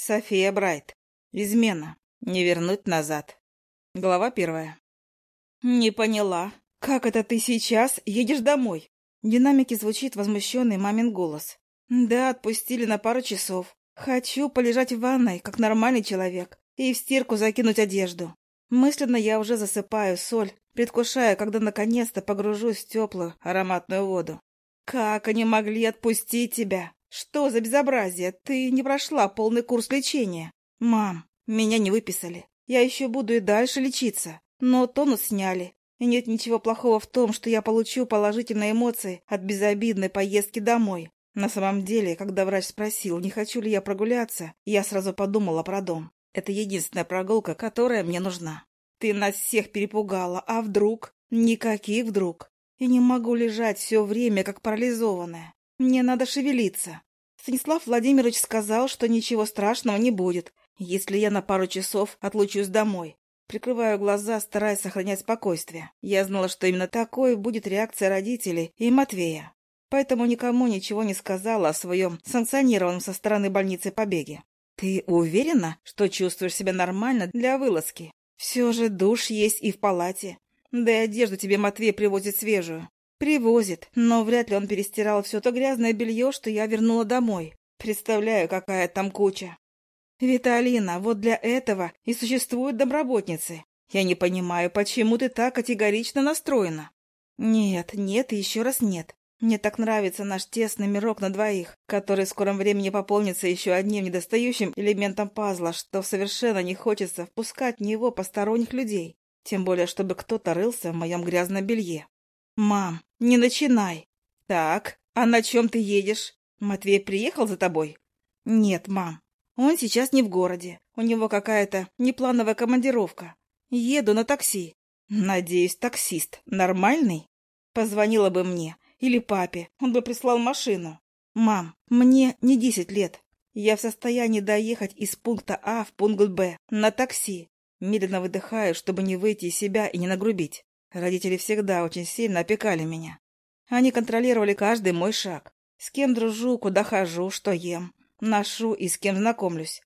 София Брайт. Измена. Не вернуть назад. Глава первая. «Не поняла. Как это ты сейчас едешь домой?» В динамике звучит возмущенный мамин голос. «Да, отпустили на пару часов. Хочу полежать в ванной, как нормальный человек, и в стирку закинуть одежду. Мысленно я уже засыпаю соль, предвкушая, когда наконец-то погружусь в теплую ароматную воду. Как они могли отпустить тебя? Что за безобразие? Ты не прошла полный курс лечения. Мам, меня не выписали. Я еще буду и дальше лечиться. Но тонус сняли. И нет ничего плохого в том, что я получу положительные эмоции от безобидной поездки домой. На самом деле, когда врач спросил, не хочу ли я прогуляться, я сразу подумала про дом. Это единственная прогулка, которая мне нужна. Ты нас всех перепугала, а вдруг? Никаких вдруг. И не могу лежать все время, как парализованная. Мне надо шевелиться. Станислав Владимирович сказал, что ничего страшного не будет, если я на пару часов отлучусь домой. Прикрываю глаза, стараясь сохранять спокойствие. Я знала, что именно такой будет реакция родителей и Матвея. Поэтому никому ничего не сказала о своем санкционированном со стороны больницы побеге. «Ты уверена, что чувствуешь себя нормально для вылазки? Все же душ есть и в палате. Да и одежду тебе Матвей привозит свежую. Привозит, но вряд ли он перестирал все то грязное белье, что я вернула домой. Представляю, какая там куча. Виталина, вот для этого и существуют домработницы. Я не понимаю, почему ты так категорично настроена. Нет, нет и еще раз нет. Мне так нравится наш тесный мирок на двоих, который в скором времени пополнится еще одним недостающим элементом пазла, что совершенно не хочется впускать в него посторонних людей, тем более чтобы кто-то рылся в моем грязном белье. «Мам, не начинай!» «Так, а на чем ты едешь? Матвей приехал за тобой?» «Нет, мам, он сейчас не в городе. У него какая-то неплановая командировка. Еду на такси. Надеюсь, таксист нормальный?» Позвонила бы мне или папе, он бы прислал машину. «Мам, мне не десять лет. Я в состоянии доехать из пункта А в пункт Б на такси. Медленно выдыхаю, чтобы не выйти из себя и не нагрубить. Родители всегда очень сильно опекали меня. Они контролировали каждый мой шаг. С кем дружу, куда хожу, что ем, ношу и с кем знакомлюсь.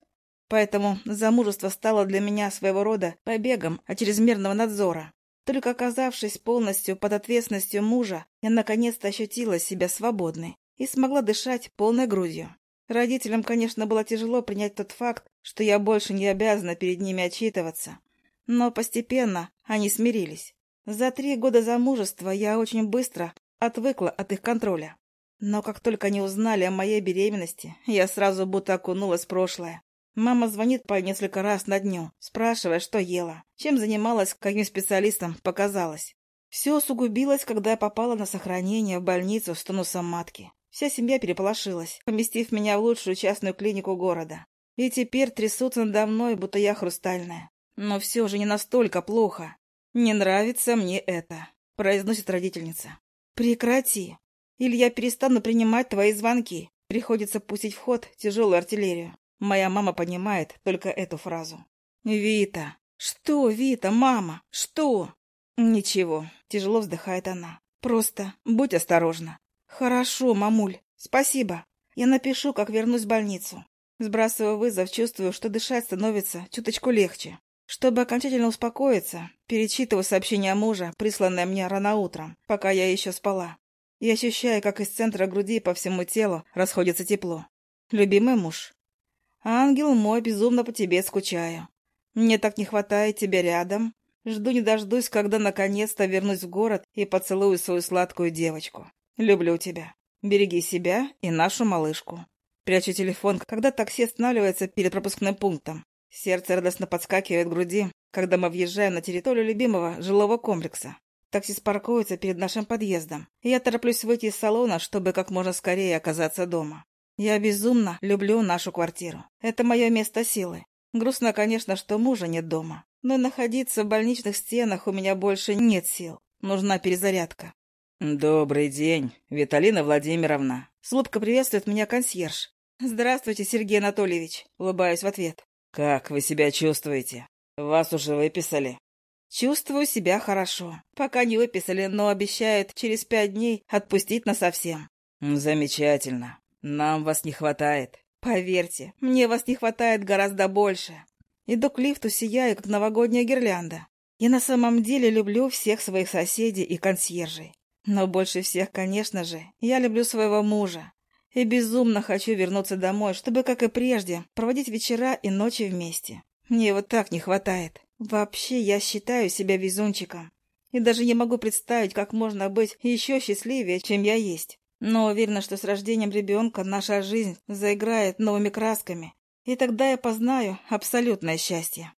Поэтому замужество стало для меня своего рода побегом от чрезмерного надзора. Только оказавшись полностью под ответственностью мужа, я наконец-то ощутила себя свободной и смогла дышать полной грудью. Родителям, конечно, было тяжело принять тот факт, что я больше не обязана перед ними отчитываться. Но постепенно они смирились. За три года замужества я очень быстро отвыкла от их контроля. Но как только они узнали о моей беременности, я сразу будто окунулась в прошлое. Мама звонит по несколько раз на дню, спрашивая, что ела, чем занималась, каким специалистом показалась. Все усугубилось, когда я попала на сохранение в больницу с тонусом матки. Вся семья переполошилась, поместив меня в лучшую частную клинику города. И теперь трясутся надо мной, будто я хрустальная. Но все же не настолько плохо. «Не нравится мне это», — произносит родительница. «Прекрати, или я перестану принимать твои звонки. Приходится пустить в ход тяжелую артиллерию». Моя мама понимает только эту фразу. «Вита! Что, Вита, мама? Что?» «Ничего», — тяжело вздыхает она. «Просто будь осторожна». «Хорошо, мамуль, спасибо. Я напишу, как вернусь в больницу». Сбрасываю вызов, чувствую, что дышать становится чуточку легче. Чтобы окончательно успокоиться, перечитываю сообщение мужа, присланное мне рано утром, пока я еще спала. И ощущаю, как из центра груди по всему телу расходится тепло. Любимый муж. Ангел мой, безумно по тебе скучаю. Мне так не хватает тебя рядом. Жду не дождусь, когда наконец-то вернусь в город и поцелую свою сладкую девочку. Люблю тебя. Береги себя и нашу малышку. Прячу телефон, когда такси останавливается перед пропускным пунктом. Сердце радостно подскакивает в груди, когда мы въезжаем на территорию любимого жилого комплекса. Такси паркуется перед нашим подъездом, и я тороплюсь выйти из салона, чтобы как можно скорее оказаться дома. Я безумно люблю нашу квартиру. Это мое место силы. Грустно, конечно, что мужа нет дома. Но находиться в больничных стенах у меня больше нет сил. Нужна перезарядка. «Добрый день, Виталина Владимировна!» Слубка приветствует меня консьерж. «Здравствуйте, Сергей Анатольевич!» Улыбаюсь в ответ. «Как вы себя чувствуете? Вас уже выписали?» «Чувствую себя хорошо. Пока не выписали, но обещают через пять дней отпустить насовсем». «Замечательно. Нам вас не хватает. Поверьте, мне вас не хватает гораздо больше. Иду к лифту, сияю, как новогодняя гирлянда. Я на самом деле люблю всех своих соседей и консьержей. Но больше всех, конечно же, я люблю своего мужа. И безумно хочу вернуться домой, чтобы, как и прежде, проводить вечера и ночи вместе. Мне его так не хватает. Вообще, я считаю себя везунчиком. И даже не могу представить, как можно быть еще счастливее, чем я есть. Но уверена, что с рождением ребенка наша жизнь заиграет новыми красками. И тогда я познаю абсолютное счастье.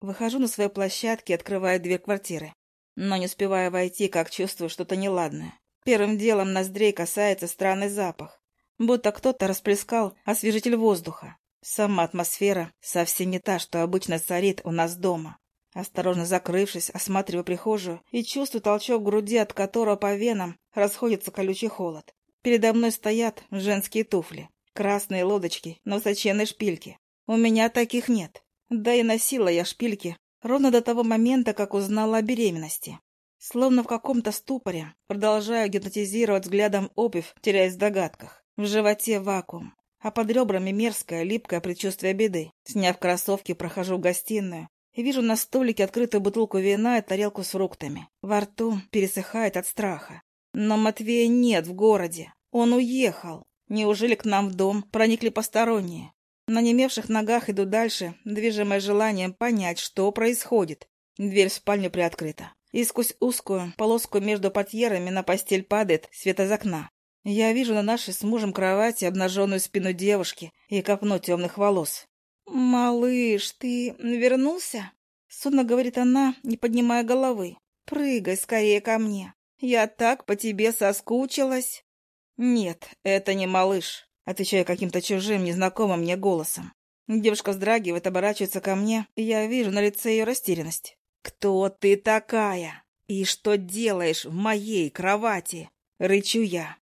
Выхожу на своей площадке и открываю дверь квартиры. Но не успеваю войти, как чувствую что-то неладное. Первым делом ноздрей касается странный запах. Будто кто-то расплескал освежитель воздуха. Сама атмосфера совсем не та, что обычно царит у нас дома. Осторожно закрывшись, осматриваю прихожую и чувствую толчок груди, от которого по венам расходится колючий холод. Передо мной стоят женские туфли, красные лодочки на высоченной шпильке. У меня таких нет. Да и носила я шпильки ровно до того момента, как узнала о беременности. Словно в каком-то ступоре, продолжаю гипнотизировать взглядом обувь, теряясь в догадках. В животе вакуум а под ребрами мерзкое, липкое предчувствие беды. Сняв кроссовки, прохожу в гостиную и вижу на столике открытую бутылку вина и тарелку с фруктами. Во рту пересыхает от страха. Но Матвея нет в городе. Он уехал. Неужели к нам в дом проникли посторонние? На немевших ногах иду дальше, движимое желанием понять, что происходит. Дверь в спальню приоткрыта. И сквозь узкую полоску между портьерами на постель падает свет из окна. Я вижу на нашей с мужем кровати обнаженную спину девушки и копну темных волос. «Малыш, ты вернулся?» Сонно говорит она, не поднимая головы. «Прыгай скорее ко мне. Я так по тебе соскучилась». «Нет, это не малыш», — отвечаю каким-то чужим, незнакомым мне голосом. Девушка вздрагивает, оборачивается ко мне, и я вижу на лице ее растерянность. «Кто ты такая? И что делаешь в моей кровати?» — рычу я.